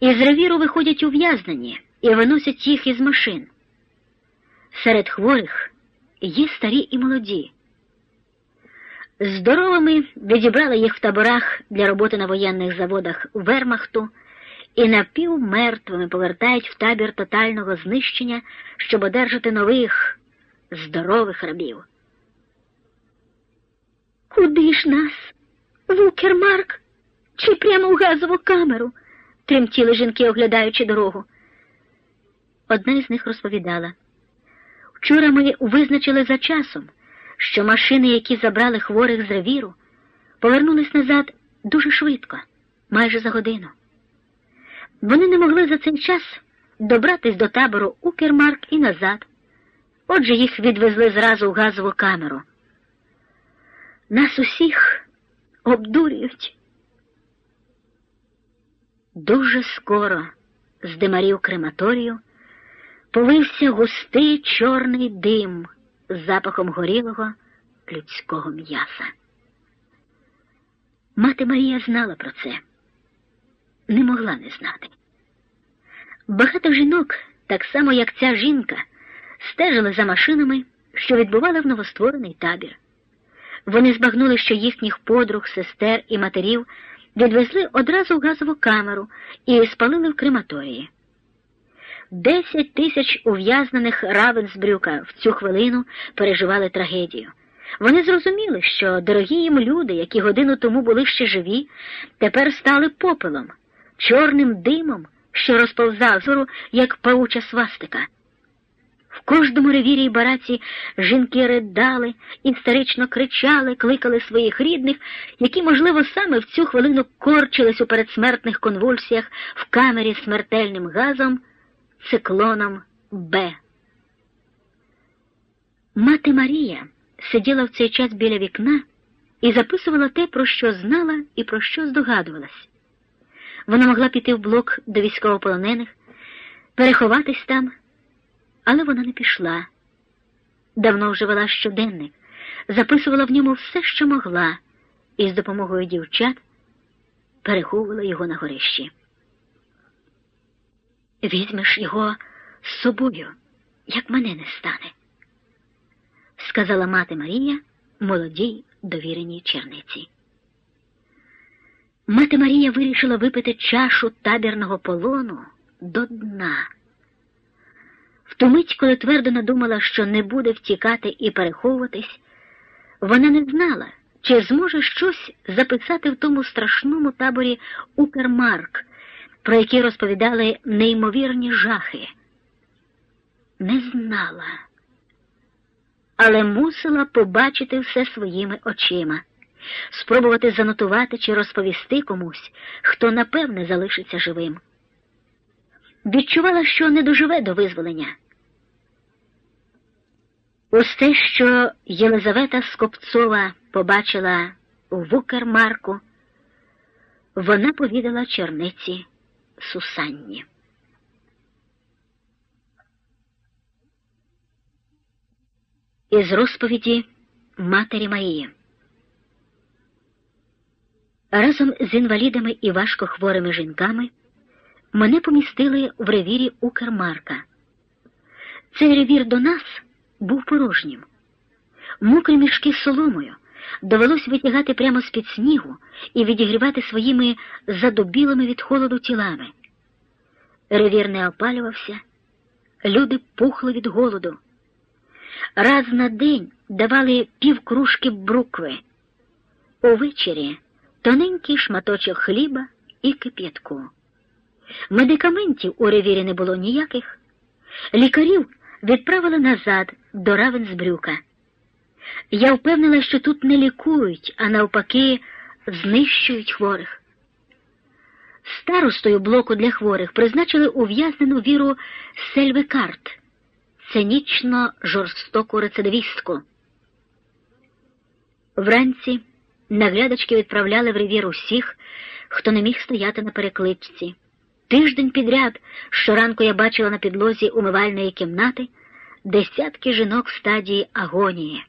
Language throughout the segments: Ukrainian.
Із ревіру виходять ув'язнені і виносять їх із машин. Серед хворих є старі і молоді. Здоровими відібрали їх в таборах для роботи на воєнних заводах Вермахту і напівмертвими повертають в табір тотального знищення, щоб одержати нових здорових рабів. Куди ж нас? В Укермарк? Чи прямо в газову камеру? Тремтіли жінки, оглядаючи дорогу. Одна із них розповідала. Вчора ми визначили за часом, що машини, які забрали хворих з ревіру, повернулись назад дуже швидко, майже за годину. Вони не могли за цей час добратись до табору Укермарк і назад. Отже, їх відвезли зразу в газову камеру. Нас усіх обдурюють. Дуже скоро з димарів крематорію повився густий чорний дим з запахом горілого людського м'яса. Мати Марія знала про це, не могла не знати. Багато жінок, так само як ця жінка, стежили за машинами, що відбували в новостворений табір. Вони збагнули, що їхніх подруг, сестер і матерів відвезли одразу в газову камеру і спалили в крематорії. Десять тисяч ув'язнених Равенсбрюка в цю хвилину переживали трагедію. Вони зрозуміли, що дорогі їм люди, які годину тому були ще живі, тепер стали попелом, чорним димом, що розповзав зору, як пауча свастика. В кожному ревірі й бараці жінки ридали, істерично кричали, кликали своїх рідних, які, можливо, саме в цю хвилину корчились у передсмертних конвульсіях в камері смертельним газом, циклоном Б. Мати Марія сиділа в цей час біля вікна і записувала те, про що знала і про що здогадувалась. Вона могла піти в блок до військовополонених, переховатись там але вона не пішла. Давно вже вела щоденник, записувала в ньому все, що могла, і з допомогою дівчат переховувала його на горищі. Візьмеш його з собою, як мене не стане, сказала мати Марія молодій довіреній черниці. Мати Марія вирішила випити чашу табірного полону до дна. Ту мить, коли твердо надумала, що не буде втікати і переховуватись, вона не знала, чи зможе щось записати в тому страшному таборі Укермарк, про який розповідали неймовірні жахи. Не знала, але мусила побачити все своїми очима, спробувати занотувати чи розповісти комусь, хто напевне залишиться живим відчувала, що не доживе до визволення. Усе, що Єлизавета Скопцова побачила у Вукермарку, вона повідала черниці Сусанні. Із розповіді Матері Марії. Разом з інвалідами і важкохворими жінками мене помістили в ревірі Укрмарка. Цей ревір до нас був порожнім. Мокрі мішки з соломою довелось витягати прямо з-під снігу і відігрівати своїми задобілими від холоду тілами. Ревір не опалювався, люди пухли від голоду. Раз на день давали півкружки брукви, увечері тоненький шматочок хліба і кип'ятку. Медикаментів у ревірі не було ніяких. Лікарів відправили назад до Равенсбрюка. Я впевнила, що тут не лікують, а навпаки, знищують хворих. Старостою блоку для хворих призначили ув'язнену віру Сельвекарт, цинічно жорстоку рецидивістку. Вранці наглядачки відправляли в ревір усіх, хто не міг стояти на перекличці. Тиждень підряд щоранку я бачила на підлозі умивальної кімнати десятки жінок в стадії агонії.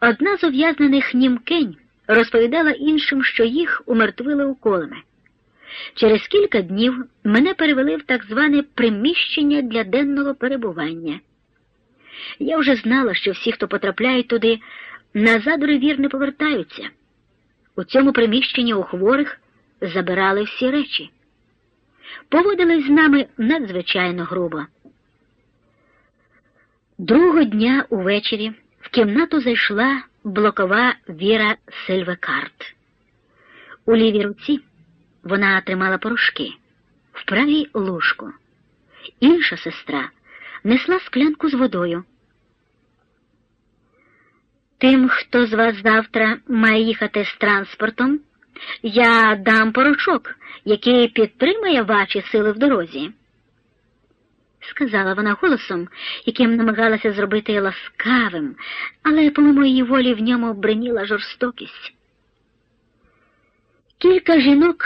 Одна з ув'язнених німкень розповідала іншим, що їх умертвили уколами. Через кілька днів мене перевели в так зване приміщення для денного перебування. Я вже знала, що всі, хто потрапляють туди, назад ревір не повертаються. У цьому приміщенні у хворих забирали всі речі. Поводились з нами надзвичайно грубо. Другого дня увечері в кімнату зайшла блокова Віра Сильвекарт. У лівій руці вона тримала порошки, в правій ложку. Інша сестра несла склянку з водою. Тим, хто з вас завтра має їхати з транспортом, я дам порошок, який підтримає ваші сили в дорозі, сказала вона голосом, яким намагалася зробити ласкавим, але, по моїй волі, в ньому бриніла жорстокість. Кілька жінок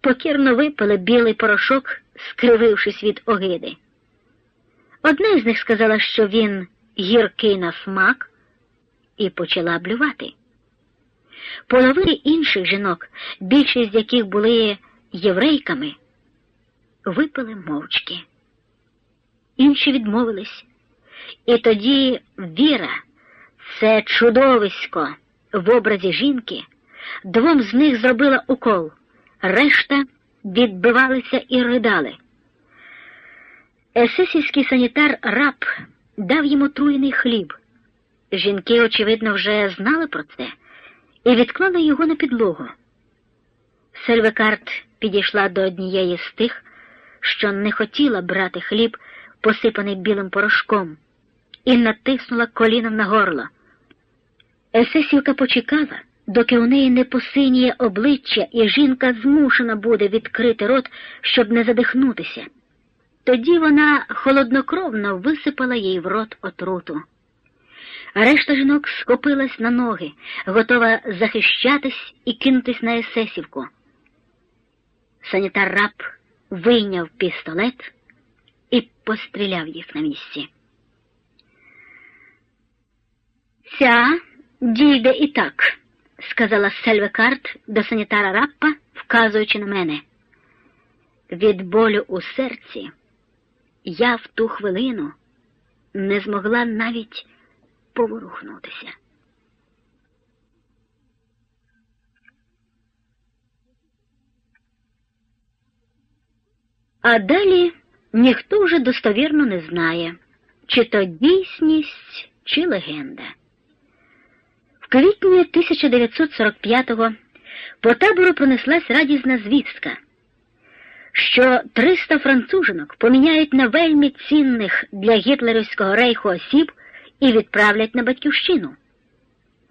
покірно випили білий порошок, скривившись від огиди. Одна з них сказала, що він гіркий на смак, і почала блювати. Половина інших жінок, більшість з яких були єврейками, випили мовчки. Інші відмовились. І тоді віра, це чудовисько в образі жінки, двом з них зробила укол, решта відбивалися і ридали. Есесівський санітар раб дав йому труєний хліб. Жінки, очевидно, вже знали про це і відклали його на підлогу. Сельвекарт підійшла до однієї з тих, що не хотіла брати хліб, посипаний білим порошком, і натиснула коліном на горло. Есесівка почекала, доки у неї не посиніє обличчя, і жінка змушена буде відкрити рот, щоб не задихнутися. Тоді вона холоднокровно висипала їй в рот отруту. Решта жінок скопилась на ноги, готова захищатись і кинутись на есесівку. Санітар раб вийняв пістолет постріляв їх на місці. Ця дійде і так, сказала Сельвекарт до санітара раппа, вказуючи на мене. Від болю у серці я в ту хвилину не змогла навіть поворухнутися. А далі ніхто вже достовірно не знає, чи то дійсність, чи легенда. В квітні 1945-го по табору пронеслась радісна звістка, що 300 францужинок поміняють на вельми цінних для гітлерівського рейху осіб і відправлять на батьківщину.